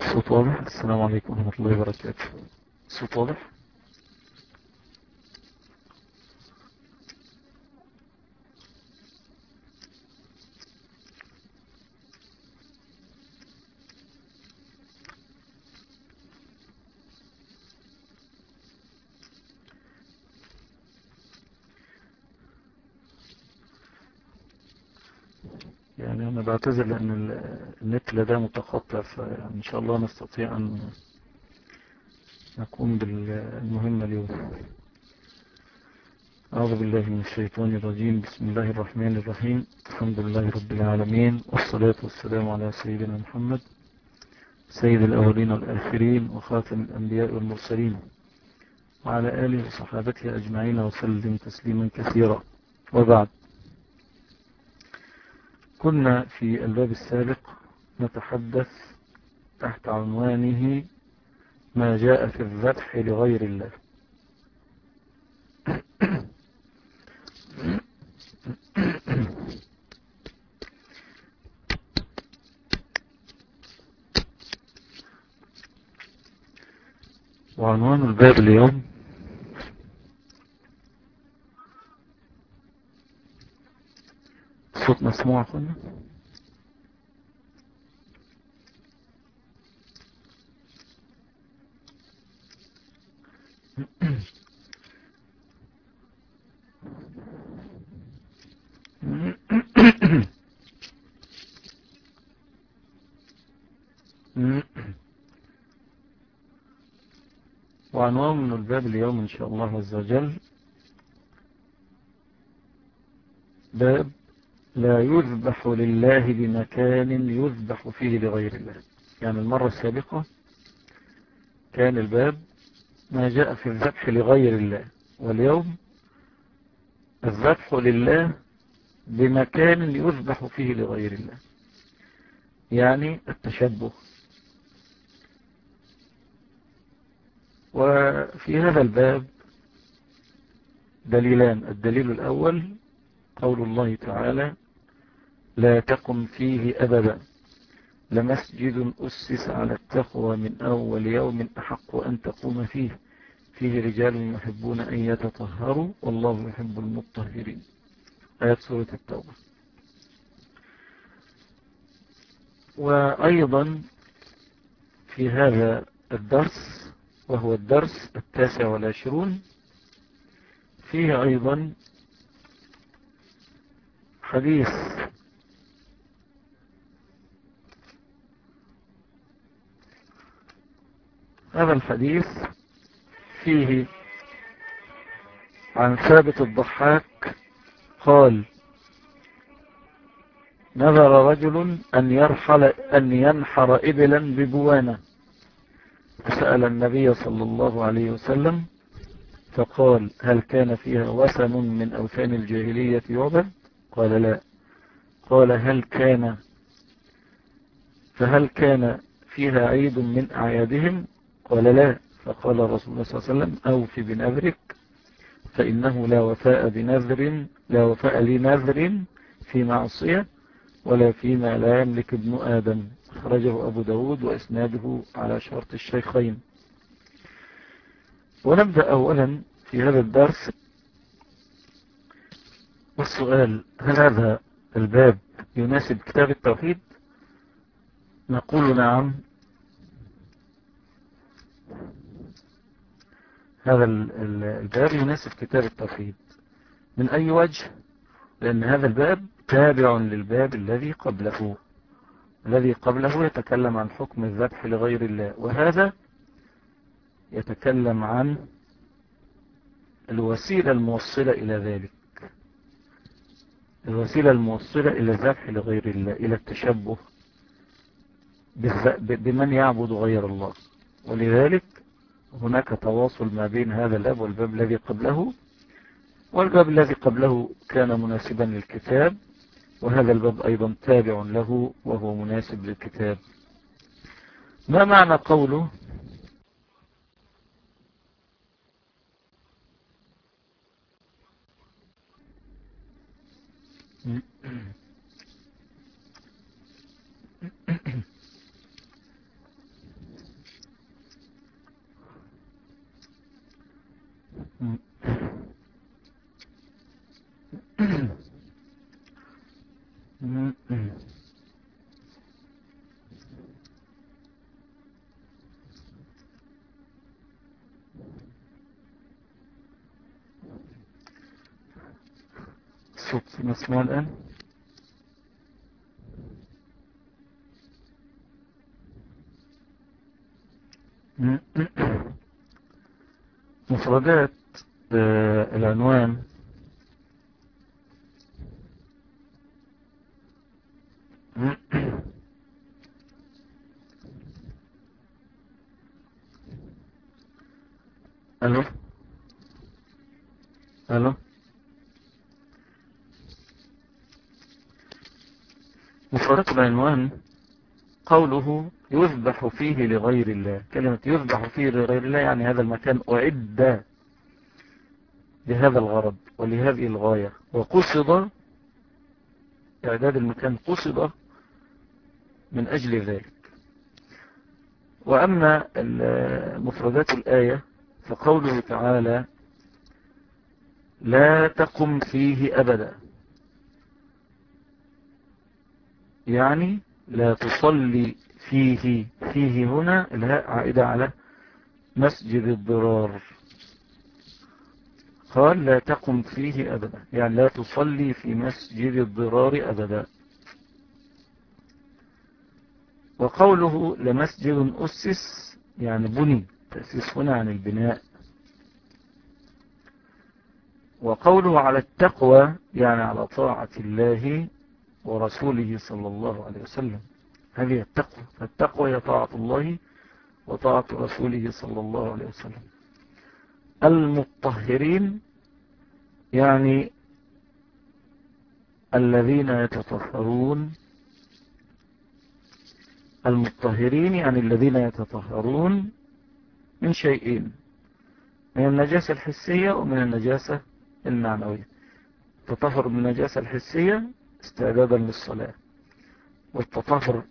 Sultanım, selamun aleyküm ve rahmetullahi ve berekatuhu. Sultanım. بعتذر لأن النت لدى متقطع فإن شاء الله نستطيع أن نقوم بالمهمة اليوم. أعوذ بالله من الشيطان الرجيم. بسم الله الرحمن الرحيم. الحمد لله رب العالمين والصلاة والسلام على سيدنا محمد سيد الأولين والآخرين وخاتم الأنبياء والمرسلين وعلى آله وصحابته أجمعين وسلم تسليما كثيرا. وبعد. كنا في الباب السابق نتحدث تحت عنوانه ما جاء في الذبح لغير الله. وعنوان الباب اليوم صوت مسموع كنا وعنوان من الباب اليوم إن شاء الله عز وجل. باب لا يذبح لله بمكان يذبح فيه لغير الله. يعني المرة السابقة كان الباب ما جاء في الذبح لغير الله واليوم الذبح لله بمكان يذبح فيه لغير الله. يعني التشبه. وفي هذا الباب دليلان. الدليل الأول قول الله تعالى لا تقم فيه أبدا. لمسجد أسس على التقوى من أول يوم أحق أن تقوم فيه. فيه رجال يحبون أن يتطهروا والله يحب المطهرين. آيات سورة التوبة. وأيضا في هذا الدرس وهو الدرس التاسع والعشرون فيه أيضا حديث هذا الحديث فيه عن ثابت الضحاك قال نذر رجل أن يرحل أن ينحر إبلا ببوانة فسأل النبي صلى الله عليه وسلم فقال هل كان فيها وثن من أوثان الجاهلية يعبد قال لا. قال هل كان فهل كان فيها عيد من أعيادهم؟ قال لا فقال رسول الله صلى الله عليه وسلم أوفي بنذرك فإنه لا وفاء بنذر لا وفاء لنذر في معصية ولا فيما لا يملك ابن آدم. خرجه أبو داود وإسناده على شرط الشيخين. ونبدأ أولا في هذا الدرس والسؤال هل هذا الباب يناسب كتاب التوحيد؟ نقول نعم. هذا الباب يناسب كتاب التوحيد. من أي وجه؟ لأن هذا الباب تابع للباب الذي قبله. الذي قبله يتكلم عن حكم الذبح لغير الله. وهذا يتكلم عن الوسيلة الموصلة إلى ذلك. الوسيلة الموصلة إلى الذبح لغير الله إلى التشبه بمن يعبد غير الله. ولذلك هناك تواصل ما بين هذا الباب والباب الذي قبله والباب الذي قبله كان مناسبا للكتاب وهذا الباب أيضا تابع له وهو مناسب للكتاب. ما معنى قوله؟ الصوت مسموع الآن. مفردات آه، العنوان. ألو؟ مفردات العنوان قوله يذبح فيه لغير الله. كلمة يذبح فيه لغير الله يعني هذا المكان أعد لهذا الغرض ولهذه الغاية. وقصد إعداد المكان قصد من أجل ذلك. وأما مفردات الآية فقوله تعالى لا تقم فيه أبدا. يعني لا تصلي فيه فيه هنا الهاء عائدة على مسجد الضرار. قال لا تقم فيه أبدا يعني لا تصلي في مسجد الضرار أبدا. وقوله لمسجد أسس يعني بني تأسيس هنا عن البناء. وقوله على التقوى يعني على طاعة الله ورسوله صلى الله عليه وسلم. هذه التقوى. فالتقوى هي طاعة الله وطاعة رسوله صلى الله عليه وسلم. المطهرين يعني الذين يتطهرون. المطهرين يعني الذين يتطهرون من شيئين من النجاسة الحسية ومن النجاسة المعنوية. تطهر من النجاسة الحسية استعدادا للصلاة. والتطهر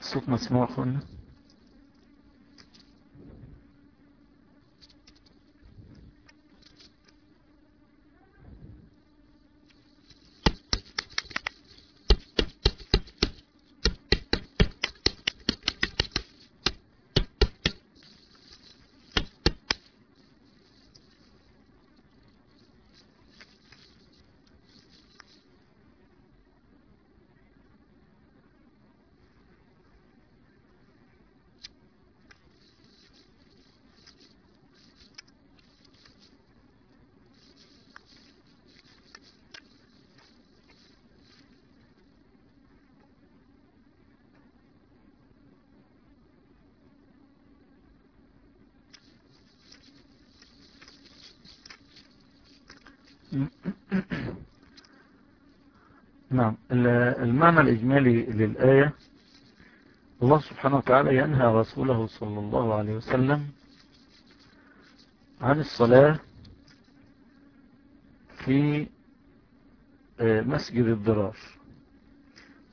Suchen wir es machen. نعم. المعنى الإجمالي للآية الله سبحانه وتعالى ينهى رسوله صلى الله عليه وسلم عن الصلاة في مسجد الضرار.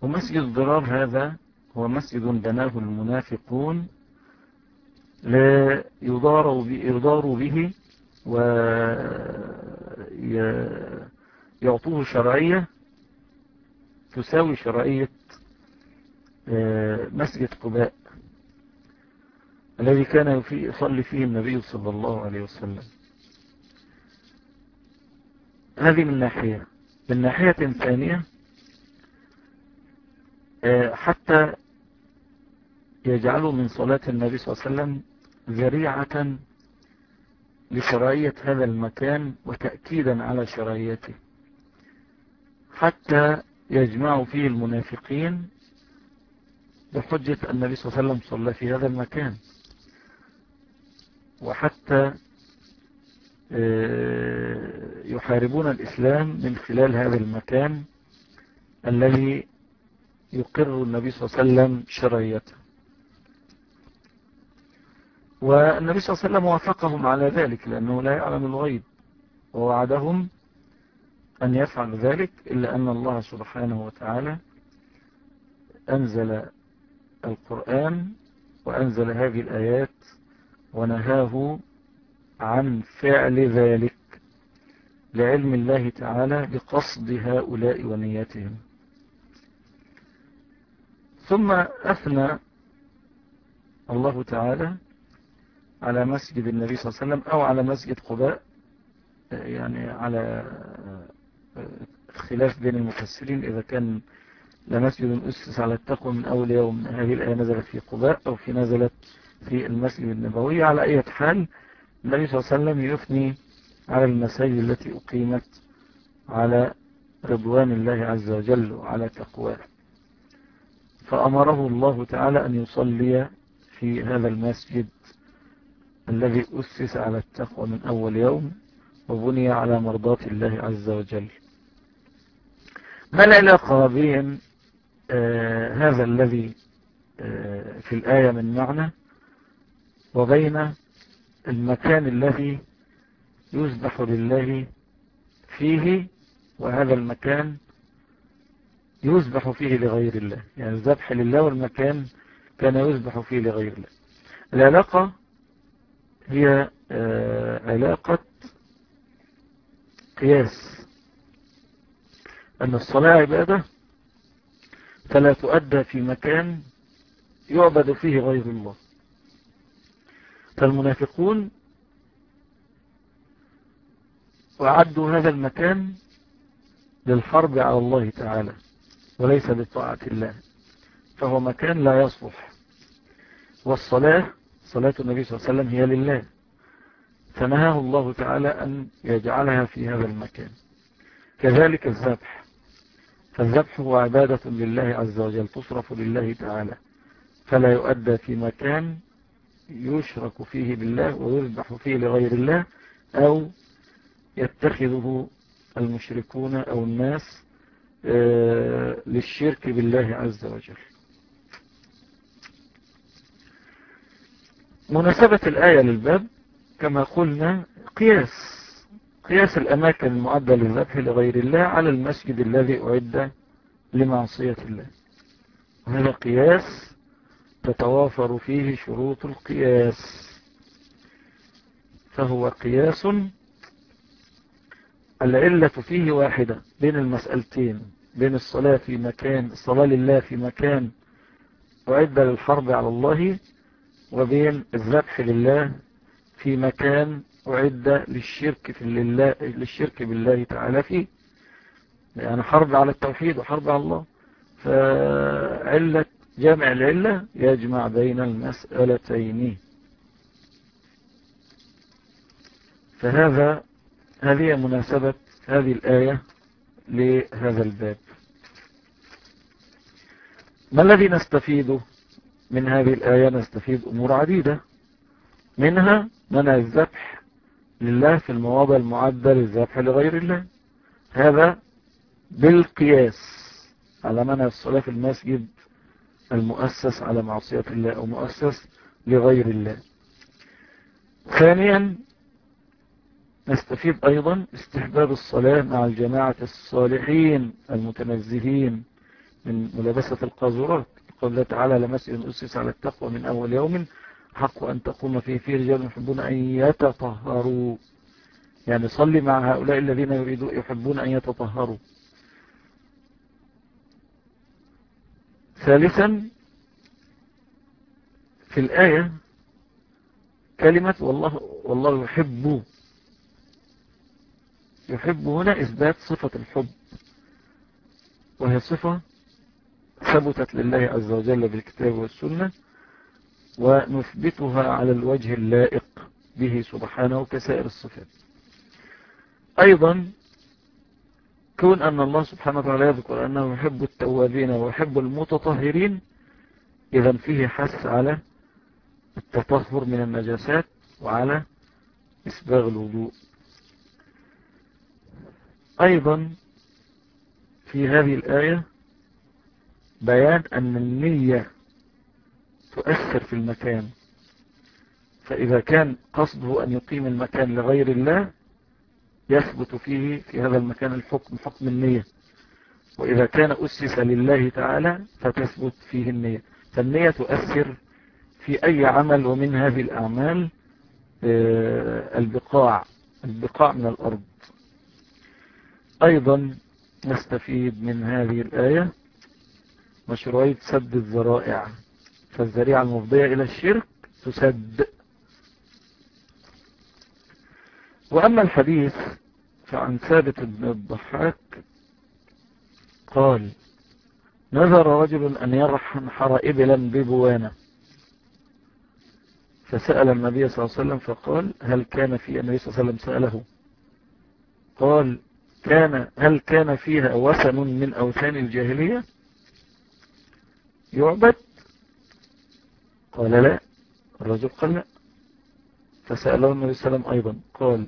ومسجد الضرار هذا هو مسجد بناه المنافقون لا يضاروا به ويعطوه شرعية تساوي شرعية مسجد قباء الذي كان يصلي فيه النبي صلى الله عليه وسلم. هذه من ناحية. من ناحية ثانية حتى يجعلوا من صلاة النبي صلى الله عليه وسلم ذريعة لشرعية هذا المكان وتأكيدا على شرعيته. حتى يجمع فيه المنافقين بحجة النبي صلى الله عليه وسلم صلى في هذا المكان. وحتى آه، يحاربون الإسلام من خلال هذا المكان الذي يقر النبي صلى الله عليه وسلم شرعيته. والنبي صلى الله عليه وسلم وافقهم على ذلك لأنه لا يعلم الغيب. ووعدهم أن يفعل ذلك إلا أن الله سبحانه وتعالى أنزل القرآن وأنزل هذه الآيات ونهاه عن فعل ذلك لعلم الله تعالى بقصد هؤلاء ونيتهم ثم أثنى الله تعالى على مسجد النبي صلى الله عليه وسلم أو على مسجد قباء يعني على خلاف بين المفسرين إذا كان لمسجد أسس على التقوى من أول يوم هذه الآية نزلت في قباء أو في نزلت في المسجد النبوي. على أي حال النبي صلى الله عليه وسلم يثني على المساجد التي أقيمت على رضوان الله عز وجل وعلى تقواه. فأمره الله تعالى أن يصلي في هذا المسجد الذي أسس على التقوى من أول يوم وبني على مرضات الله عز وجل. ما العلاقة بين آه هذا الذي آه في الآية من معنى وبين المكان الذي يذبح لله فيه وهذا المكان يذبح فيه لغير الله. يعني الذبح لله والمكان كان يذبح فيه لغير الله. العلاقة هي آه علاقة قياس. أن الصلاة عبادة فلا تؤدى في مكان يعبد فيه غير الله. فالمنافقون وعدوا هذا المكان للحرب على الله تعالى وليس بطاعة الله فهو مكان لا يصلح. والصلاة صلاة النبي صلى الله عليه وسلم هي لله. فنهاه الله تعالى أن يجعلها في هذا المكان. كذلك الذبح. فالذبح هو عبادة لله عز وجل تصرف لله تعالى. فلا يؤدى في مكان يشرك فيه بالله ويذبح فيه لغير الله أو يتخذه المشركون أو الناس للشرك بالله عز وجل. مناسبة الآية للباب كما قلنا قياس قياس الأماكن المعدة للذبح لغير الله على المسجد الذي أعد لمعصية الله. هذا قياس تتوافر فيه شروط القياس. فهو قياس العلة فيه واحدة بين المسألتين بين الصلاة في مكان الصلاة لله في مكان أعد للحرب على الله وبين الذبح لله في مكان أعد للشرك في لله للشرك بالله تعالى فيه. يعني حرب على التوحيد وحرب على الله. فعلة جامع العلة يجمع بين المسألتين. فهذا هذه مناسبة هذه الآية لهذا الباب. ما الذي نستفيده؟ من هذه الآية نستفيد أمور عديدة. منها منع الذبح لله في المواضع المعدة للذبح لغير الله. هذا بالقياس على منع الصلاة في المسجد المؤسس على معصية الله أو مؤسس لغير الله. ثانيا نستفيد أيضا استحباب الصلاة مع الجماعة الصالحين المتنزهين من ملابسة القاذورات. قال تعالى لمسجد أسس على التقوى من أول يوم حق أن تقوم فيه في رجال يحبون أن يتطهروا. يعني صلي مع هؤلاء الذين يريدون يحبون أن يتطهروا. ثالثا في الآية كلمة والله, والله يحب. يحب هنا إثبات صفة الحب. وهي صفة ثبتت لله عز وجل بالكتاب والسنة ونثبتها على الوجه اللائق به سبحانه كسائر الصفات. أيضا كون أن الله سبحانه وتعالى يذكر أنه يحب التوابين ويحب المتطهرين إذا فيه حث على التطهر من النجاسات وعلى إسباغ الوضوء. أيضا في هذه الآية بيان أن النية تؤثر في المكان. فإذا كان قصده أن يقيم المكان لغير الله يثبت فيه في هذا المكان الحكم حكم النية. وإذا كان أسس لله تعالى فتثبت فيه النية. فالنية تؤثر في أي عمل ومن هذه الأعمال آه، البقاع البقاع من الأرض. أيضا نستفيد من هذه الآية مشروعية سد الذرائع. فالذريعة المفضية إلى الشرك تسد. وأما الحديث فعن ثابت بن الضحاك قال نذر رجل أن يرحم حر إبلا ببوانة. فسأل النبي صلى الله عليه وسلم فقال هل كان في النبي صلى الله عليه وسلم سأله؟ قال كان هل كان فيها وثن من أوثان الجاهلية؟ يعبد. قال لا الرجل قال لا. فسأله النبي صلى الله عليه وسلم أيضا قال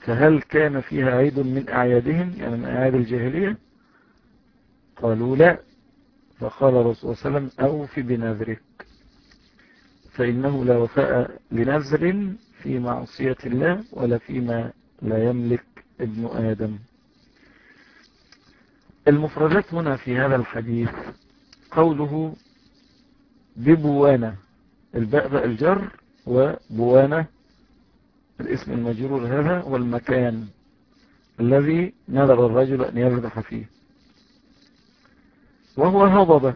فهل كان فيها عيد من أعيادهم؟ يعني من أعياد الجاهلية؟ قالوا لا. فقال الرسول صلى الله عليه وسلم أوفي بنذرك فإنه لا وفاء لنذر في معصية الله ولا فيما لا يملك ابن آدم. المفردات هنا في هذا الحديث قوله ببوانة الباء الجر وبوانة الاسم المجرور هذا والمكان الذي نذر الرجل أن يذبح فيه. وهو هضبة.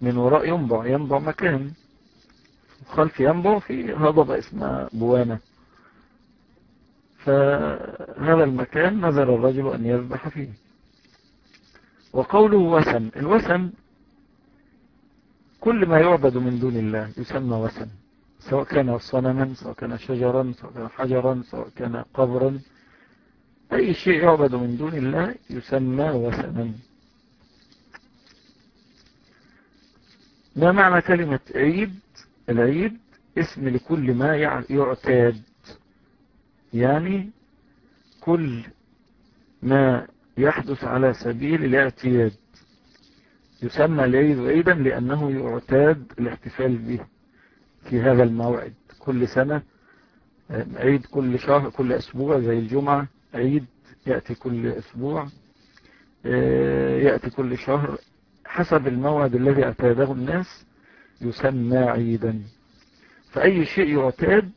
من وراء ينبع ينبع مكان. خلف ينبع في هضبة اسمها بوانة. فهذا المكان نذر الرجل أن يذبح فيه. وقوله وثن. الوثن كل ما يعبد من دون الله يسمى وثن. سواء كان صنما سواء كان شجرا سواء كان حجرا سواء كان قبرا. أي شيء يعبد من دون الله يسمى وثنا. ما معنى كلمة عيد؟ العيد اسم لكل ما يعتاد. يعني كل ما يحدث على سبيل الاعتياد. يسمى العيد عيدا لأنه يعتاد الاحتفال به في هذا الموعد. كل سنة عيد كل شهر كل أسبوع زي الجمعة عيد يأتي كل أسبوع يأتي كل شهر. حسب الموعد الذي اعتاده الناس يسمى عيدا. فأي شيء يعتاد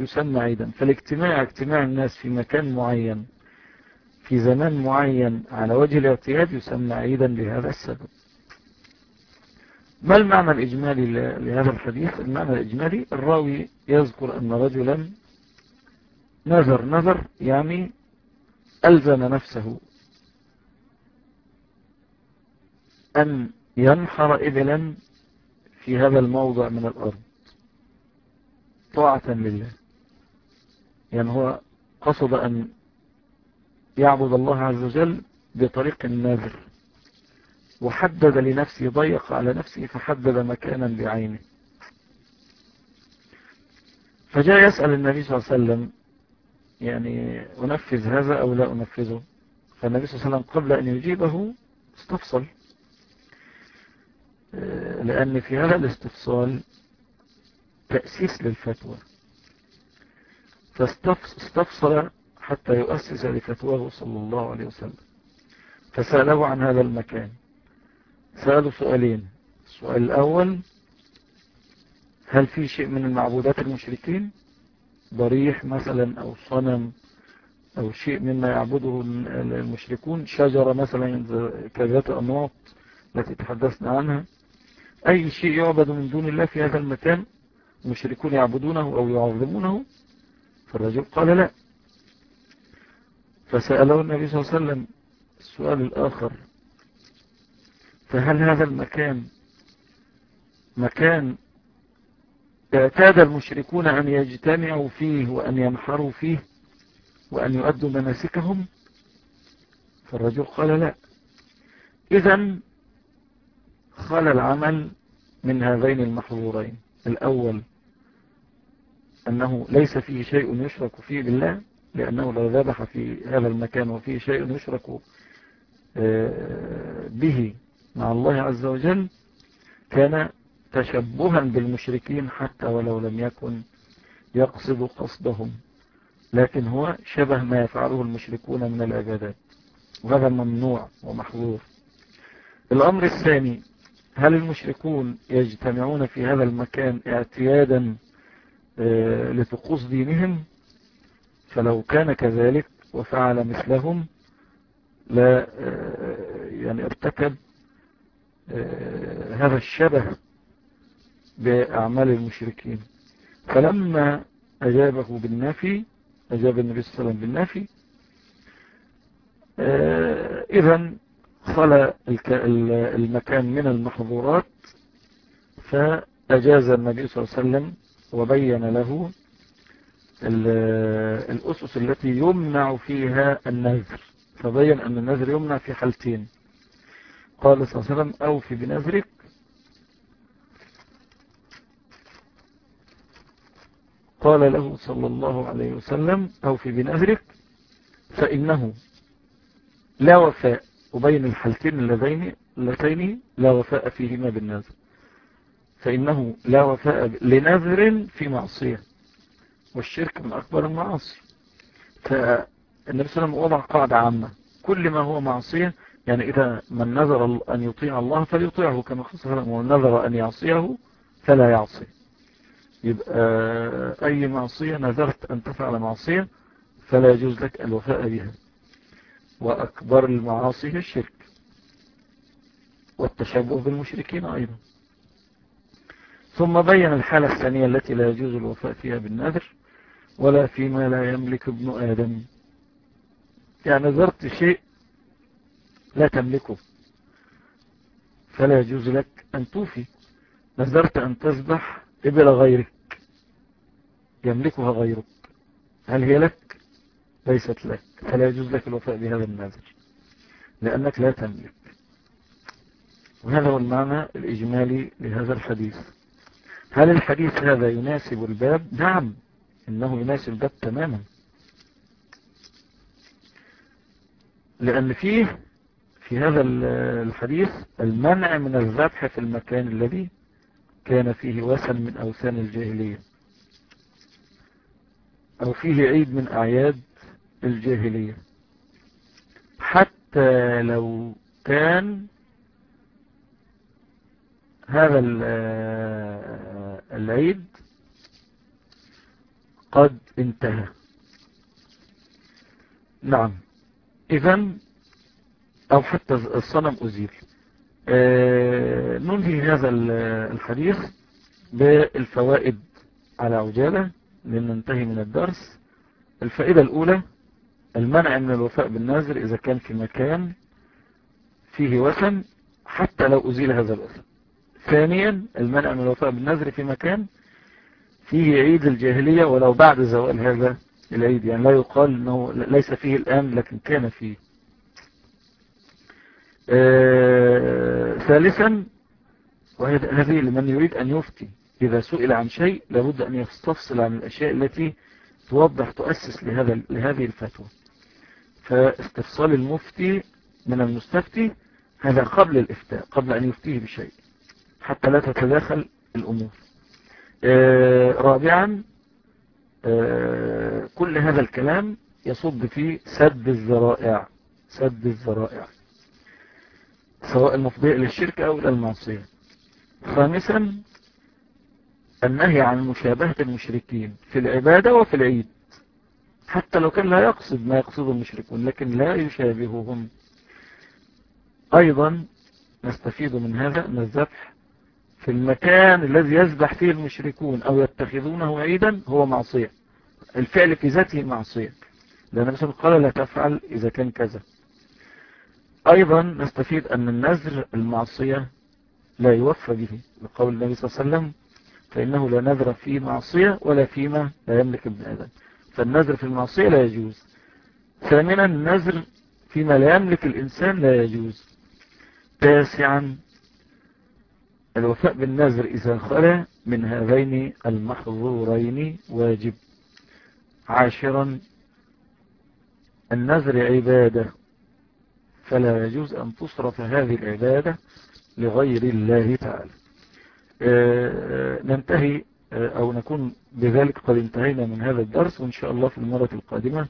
يسمى عيدا. فالاجتماع اجتماع الناس في مكان معين في زمان معين على وجه الاعتياد يسمى عيدا لهذا السبب. ما المعنى الإجمالي لهذا الحديث؟ المعنى الإجمالي الراوي يذكر أن رجلا نذر نذر يعني ألزم نفسه أن ينحر إبلا في هذا الموضع من الأرض. طاعة لله. يعني هو قصد أن يعبد الله عز وجل بطريق النذر وحدد لنفسه ضيق على نفسه فحدد مكانا بعينه. فجاء يسأل النبي صلى الله عليه وسلم يعني أنفذ هذا أو لا أنفذه؟ فالنبي صلى الله عليه وسلم قبل أن يجيبه استفصل. لأن في هذا الاستفصال تأسيس للفتوى. فاستفصل حتى يؤسس لفتواه صلى الله عليه وسلم. فسأله عن هذا المكان. سألوا سؤالين. السؤال الأول هل في شيء من المعبودات المشركين؟ ضريح مثلا أو صنم أو شيء مما يعبده المشركون؟ شجرة مثلا كذات أنواط التي تحدثنا عنها؟ أي شيء يعبد من دون الله في هذا المكان المشركون يعبدونه أو يعظمونه؟ فالرجل قال لا. فسأله النبي صلى الله عليه وسلم السؤال الآخر فهل هذا المكان مكان اعتاد المشركون أن يجتمعوا فيه وأن ينحروا فيه وأن يؤدوا مناسكهم؟ فالرجل قال لا. إذا خلى العمل من هذين المحظورين. الأول أنه ليس فيه شيء يشرك فيه بالله لأنه لو ذبح في هذا المكان وفيه شيء يشرك آه، به مع الله عز وجل كان تشبها بالمشركين حتى ولو لم يكن يقصد قصدهم. لكن هو شبه ما يفعله المشركون من العبادات وهذا ممنوع ومحظور. الأمر الثاني هل المشركون يجتمعون في هذا المكان اعتيادا آه، لطقوس دينهم؟ فلو كان كذلك وفعل مثلهم لا آه، يعني ارتكب آه، هذا الشبه بأعمال المشركين. فلما أجابه بالنفي أجاب النبي صلى الله عليه وسلم بالنفي إذا خلى المكان من المحظورات فأجاز النبي صلى الله عليه وسلم وبين له الأسس التي يمنع فيها النذر. فبين أن النذر يمنع في حالتين. قال صلى الله عليه وسلم أوفي بنذرك. قال له صلى الله عليه وسلم أوفي بنذرك فإنه لا وفاء وبين الحالتين اللذين اللتين لا وفاء فيهما بالنذر. فإنه لا وفاء لنذر في معصية. والشرك من أكبر المعاصي. فالنبي صلى الله عليه وسلم وضع قاعدة عامة. كل ما هو معصية يعني إذا من نذر أن يطيع الله فليطيعه كما خص ومن نذر أن يعصيه فلا يعصي. يبقى أي معصية نذرت أن تفعل معصية فلا يجوز لك الوفاء بها. وأكبر المعاصي هي الشرك. والتشبه بالمشركين أيضا. ثم بين الحالة الثانية التي لا يجوز الوفاء فيها بالنذر. ولا فيما لا يملك ابن آدم. يعني نذرت شيء لا تملكه فلا يجوز لك أن توفي. نذرت أن تذبح إبل غيرك يملكها غيرك. هل هي لك؟ ليست لك. فلا يجوز لك الوفاء بهذا النذر لأنك لا تملك. وهذا هو المعنى الإجمالي لهذا الحديث. هل الحديث هذا يناسب الباب؟ نعم. إنه يناسب الباب تماما. لأن فيه في هذا الحديث المنع من الذبح في المكان الذي كان فيه وثن من أوثان الجاهلية. أو فيه عيد من أعياد الجاهلية. حتى لو كان هذا العيد قد انتهى. نعم. اذا أو حتى الصنم أزيل. آه، ننهي هذا الحديث بالفوائد على عجالة لننتهي من الدرس. الفائدة الأولى المنع من الوفاء بالنازل إذا كان في مكان فيه وثن حتى لو أزيل هذا الوثن. ثانيا المنع من الوفاء بالنذر في مكان فيه عيد الجاهلية ولو بعد زوال هذا العيد يعني لا يقال أنه ليس فيه الآن لكن كان فيه. آه ثالثا وهذه لمن يريد أن يفتي إذا سئل عن شيء لابد أن يستفصل عن الأشياء التي توضح تؤسس لهذا لهذه الفتوى. فاستفصال المفتي من المستفتي هذا قبل الإفتاء قبل أن يفتيه بشيء حتى لا تتداخل الأمور. رابعا آه، كل هذا الكلام يصب في سد الذرائع سد الذرائع سواء المفضية للشرك أو إلى المعصية خامسا النهي عن مشابهة المشركين في العبادة وفي العيد. حتى لو كان لا يقصد ما يقصد المشركون لكن لا يشابههم. أيضا نستفيد من هذا أن الذبح في المكان الذي يذبح فيه المشركون أو يتخذونه عيدا هو معصية. الفعل في ذاته معصية. لأن النبي قال لا تفعل إذا كان كذا. أيضا نستفيد أن النذر المعصية لا يوفى به. لقول النبي صلى الله عليه وسلم فإنه لا نذر في معصية ولا فيما لا يملك ابن آدم. فالنذر في المعصية لا يجوز. ثامنا النذر فيما لا يملك الإنسان لا يجوز. تاسعا الوفاء بالنذر إذا خلى من هذين المحظورين واجب. عاشرا النذر عبادة فلا يجوز أن تصرف هذه العبادة لغير الله تعالى. ننتهي أو نكون بذلك قد انتهينا من هذا الدرس وإن شاء الله في المرة القادمة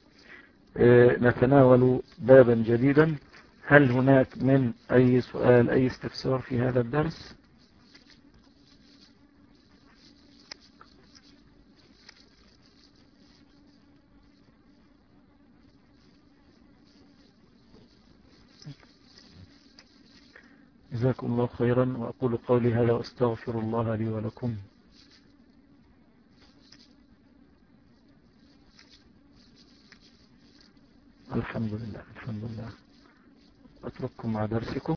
نتناول بابا جديدا. هل هناك من أي سؤال أي استفسار في هذا الدرس؟ جزاكم الله خيرا وأقول قولي هذا وأستغفر الله لي ولكم. الحمد لله الحمد لله. أترككم مع درسكم.